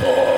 Oh.